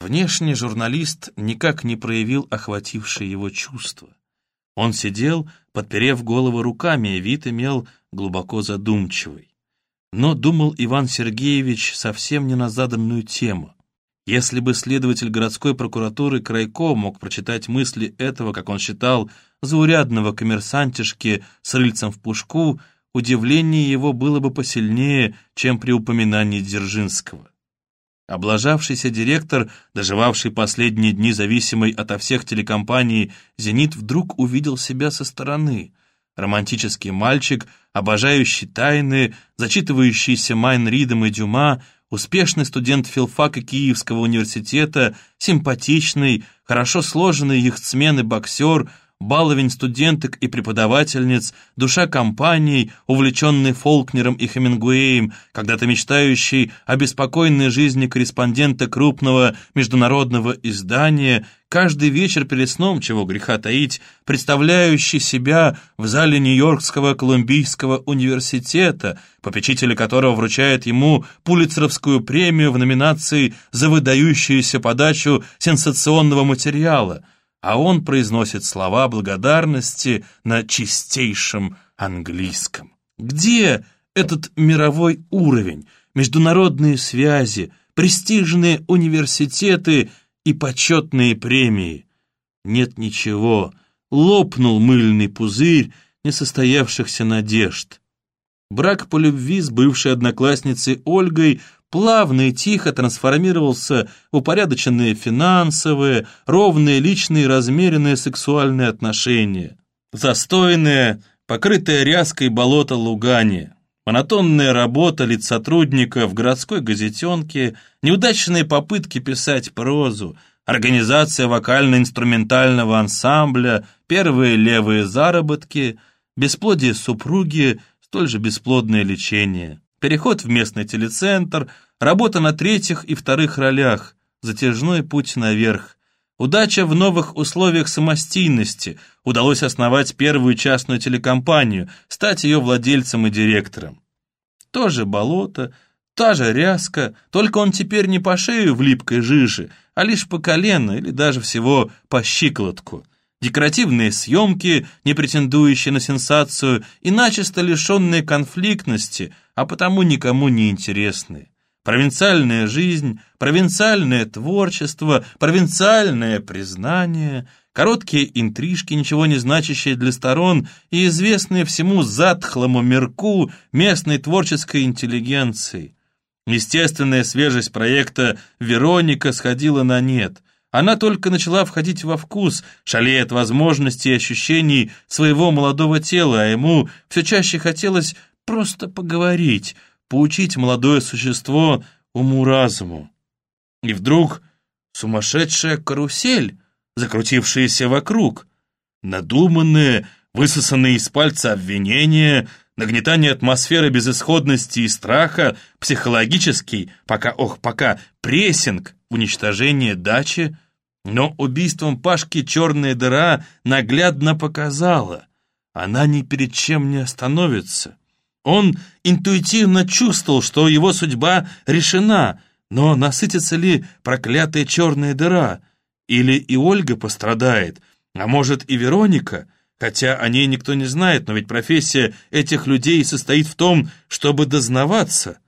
Внешне журналист никак не проявил охватившее его чувство. Он сидел, подперев голову руками, и вид имел глубоко задумчивый. Но думал Иван Сергеевич совсем не на заданную тему. Если бы следователь городской прокуратуры Крайко мог прочитать мысли этого, как он считал, заурядного коммерсантишки с рыльцем в пушку, удивление его было бы посильнее, чем при упоминании Дзержинского. Облажавшийся директор, доживавший последние дни зависимый ото всех телекомпаний, «Зенит» вдруг увидел себя со стороны. Романтический мальчик, обожающий тайны, зачитывающийся Майн Ридом и Дюма, успешный студент филфака Киевского университета, симпатичный, хорошо сложенный яхтсмен и боксер — баловень студенток и преподавательниц, душа компаний, увлеченный Фолкнером и Хемингуэем, когда-то мечтающий о беспокойной жизни корреспондента крупного международного издания, каждый вечер перед сном, чего греха таить, представляющий себя в зале Нью-Йоркского Колумбийского университета, попечители которого вручает ему Пулицеровскую премию в номинации за выдающуюся подачу сенсационного материала – а он произносит слова благодарности на чистейшем английском. Где этот мировой уровень, международные связи, престижные университеты и почетные премии? Нет ничего, лопнул мыльный пузырь несостоявшихся надежд. Брак по любви с бывшей одноклассницей Ольгой плавно и тихо трансформировался в упорядоченные финансовые, ровные личные размеренные сексуальные отношения. Застойное, покрытое ряской болото лугание, монотонная работа лицотрудника в городской газетенке, неудачные попытки писать прозу, организация вокально-инструментального ансамбля, первые левые заработки, бесплодие супруги, столь же бесплодное лечение переход в местный телецентр, работа на третьих и вторых ролях, затяжной путь наверх. Удача в новых условиях самостийности. Удалось основать первую частную телекомпанию, стать ее владельцем и директором. Тоже болото, та же ряска, только он теперь не по шею в липкой жиже, а лишь по колено или даже всего по щиколотку декоративные съемки, не претендующие на сенсацию и начисто лишенные конфликтности, а потому никому не интересные. Провинциальная жизнь, провинциальное творчество, провинциальное признание, короткие интрижки, ничего не значащие для сторон и известные всему затхлому мирку местной творческой интеллигенции. Естественная свежесть проекта «Вероника» сходила на нет – она только начала входить во вкус, шалея от возможностей и ощущений своего молодого тела, а ему все чаще хотелось просто поговорить, поучить молодое существо уму-разуму. И вдруг сумасшедшая карусель, закрутившаяся вокруг, надуманные, высосанные из пальца обвинения, нагнетание атмосферы безысходности и страха, психологический, пока, ох, пока, прессинг, уничтожение дачи, но убийством Пашки черная дыра наглядно показала, она ни перед чем не остановится. Он интуитивно чувствовал, что его судьба решена, но насытится ли проклятая черная дыра? Или и Ольга пострадает, а может и Вероника? Хотя о ней никто не знает, но ведь профессия этих людей состоит в том, чтобы дознаваться.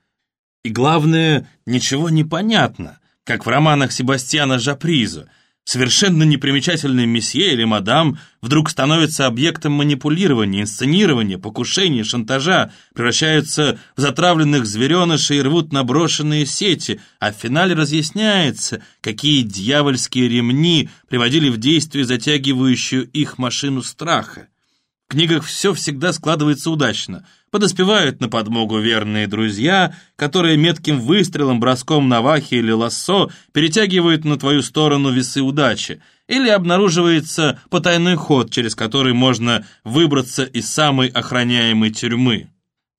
И главное, ничего не понятно как в романах Себастьяна Жапризо. Совершенно непримечательный месье или мадам вдруг становится объектом манипулирования, инсценирования, покушения, шантажа, превращаются в затравленных зверенышей и рвут наброшенные сети, а в финале разъясняется, какие дьявольские ремни приводили в действие затягивающую их машину страха. В книгах все всегда складывается удачно. Подоспевают на подмогу верные друзья, которые метким выстрелом, броском навахи или лассо перетягивают на твою сторону весы удачи. Или обнаруживается потайной ход, через который можно выбраться из самой охраняемой тюрьмы.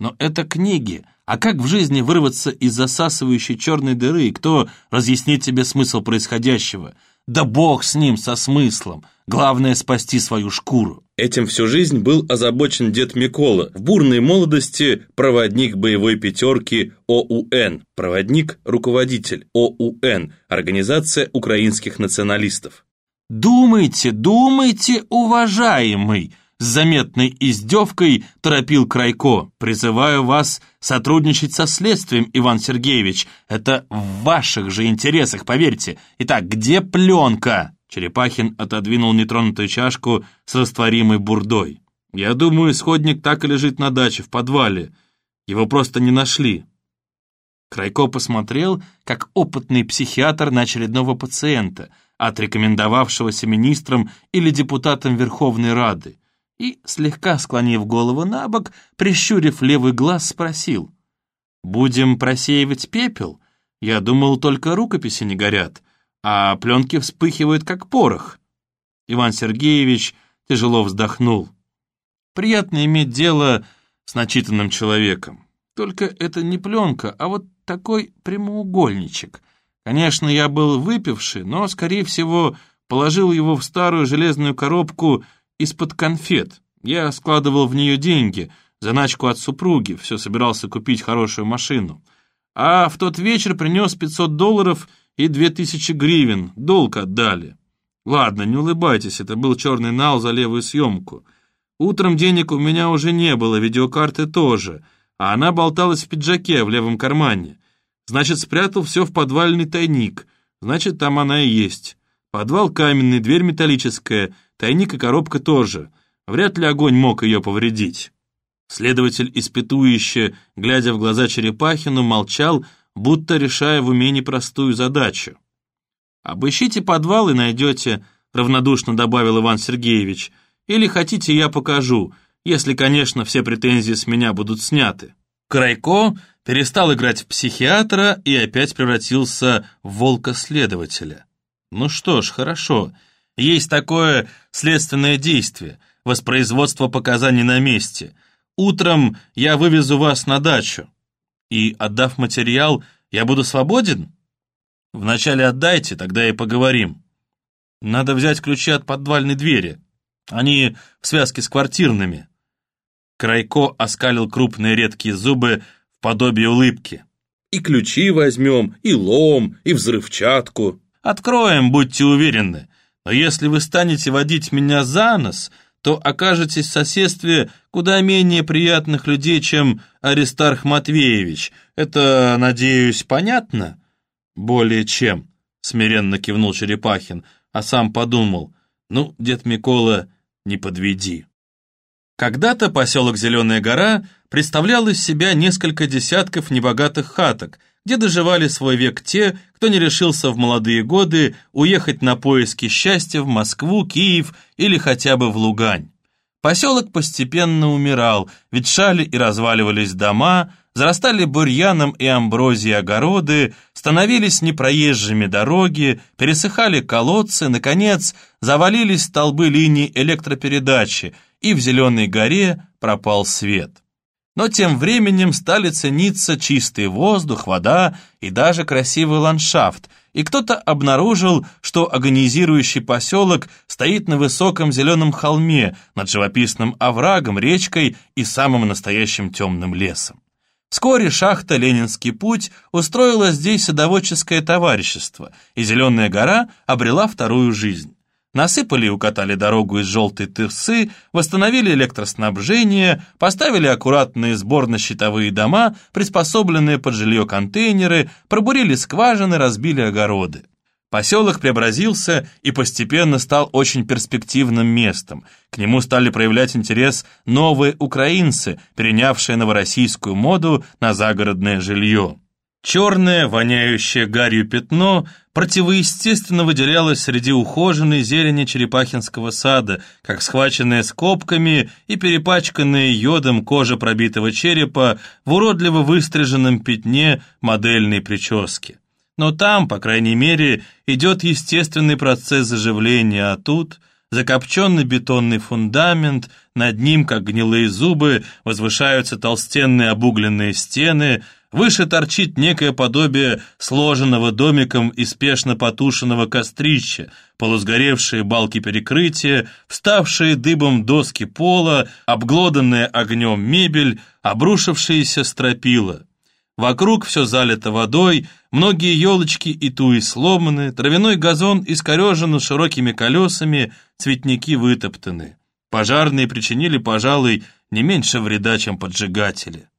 Но это книги. А как в жизни вырваться из засасывающей черной дыры, и кто разъяснит тебе смысл происходящего? Да бог с ним, со смыслом. Главное — спасти свою шкуру. Этим всю жизнь был озабочен дед Микола, в бурной молодости проводник боевой пятерки ОУН, проводник-руководитель ОУН, Организация украинских националистов. «Думайте, думайте, уважаемый!» С заметной издевкой торопил Крайко. «Призываю вас сотрудничать со следствием, Иван Сергеевич. Это в ваших же интересах, поверьте. Итак, где пленка?» Черепахин отодвинул нетронутую чашку с растворимой бурдой. «Я думаю, исходник так и лежит на даче, в подвале. Его просто не нашли». Крайко посмотрел, как опытный психиатр на очередного пациента, отрекомендовавшегося министром или депутатом Верховной Рады, и, слегка склонив голову на бок, прищурив левый глаз, спросил. «Будем просеивать пепел? Я думал, только рукописи не горят» а пленки вспыхивают, как порох. Иван Сергеевич тяжело вздохнул. Приятно иметь дело с начитанным человеком. Только это не пленка, а вот такой прямоугольничек. Конечно, я был выпивший, но, скорее всего, положил его в старую железную коробку из-под конфет. Я складывал в нее деньги, заначку от супруги, все собирался купить хорошую машину. А в тот вечер принес 500 долларов — и две тысячи гривен, долг отдали. Ладно, не улыбайтесь, это был черный нал за левую съемку. Утром денег у меня уже не было, видеокарты тоже, а она болталась в пиджаке в левом кармане. Значит, спрятал все в подвальный тайник, значит, там она и есть. Подвал каменный, дверь металлическая, тайник и коробка тоже. Вряд ли огонь мог ее повредить. Следователь, испытующе, глядя в глаза Черепахину, молчал, будто решая в уме непростую задачу. «Обыщите подвал и найдете», — равнодушно добавил Иван Сергеевич. «Или хотите, я покажу, если, конечно, все претензии с меня будут сняты». Крайко перестал играть в психиатра и опять превратился в волка-следователя. Ну что ж, хорошо. Есть такое следственное действие, воспроизводство показаний на месте. Утром я вывезу вас на дачу и, отдав материал, я буду свободен? Вначале отдайте, тогда и поговорим. Надо взять ключи от подвальной двери. Они в связке с квартирными. Крайко оскалил крупные редкие зубы в подобие улыбки. И ключи возьмем, и лом, и взрывчатку. Откроем, будьте уверены. Но если вы станете водить меня за нос, то окажетесь в соседстве куда менее приятных людей, чем Аристарх Матвеевич. Это, надеюсь, понятно?» «Более чем», — смиренно кивнул Черепахин, а сам подумал, «ну, дед Микола, не подведи». Когда-то поселок Зеленая гора представлял из себя несколько десятков небогатых хаток, где доживали свой век те, кто не решился в молодые годы уехать на поиски счастья в Москву, Киев или хотя бы в Лугань. Поселок постепенно умирал, ветшали и разваливались дома, зарастали бурьяном и амброзией огороды, становились непроезжими дороги, пересыхали колодцы, наконец, завалились столбы линий электропередачи, и в Зеленой горе пропал свет. Но тем временем стали цениться чистый воздух, вода и даже красивый ландшафт, и кто-то обнаружил, что агонизирующий поселок стоит на высоком зеленом холме над живописным оврагом, речкой и самым настоящим темным лесом. Вскоре шахта «Ленинский путь» устроила здесь садоводческое товарищество, и Зеленая гора обрела вторую жизнь. Насыпали и укатали дорогу из желтой тырсы, восстановили электроснабжение, поставили аккуратные сборно-щитовые дома, приспособленные под жилье контейнеры, пробурили скважины, разбили огороды. Поселок преобразился и постепенно стал очень перспективным местом. К нему стали проявлять интерес новые украинцы, перенявшие новороссийскую моду на загородное жилье. Черное, воняющее гарью пятно противоестественно выделялось среди ухоженной зелени черепахинского сада, как схваченная скобками и перепачканная йодом кожа пробитого черепа в уродливо выстриженном пятне модельной прически. Но там, по крайней мере, идет естественный процесс заживления, а тут закопченный бетонный фундамент, над ним, как гнилые зубы, возвышаются толстенные обугленные стены – Выше торчит некое подобие сложенного домиком и спешно потушенного кострища, полусгоревшие балки перекрытия, вставшие дыбом доски пола, обглоданная огнем мебель, обрушившиеся стропила. Вокруг все залито водой, многие елочки и туи сломаны, травяной газон искорежен широкими колесами, цветники вытоптаны. Пожарные причинили, пожалуй, не меньше вреда, чем поджигатели.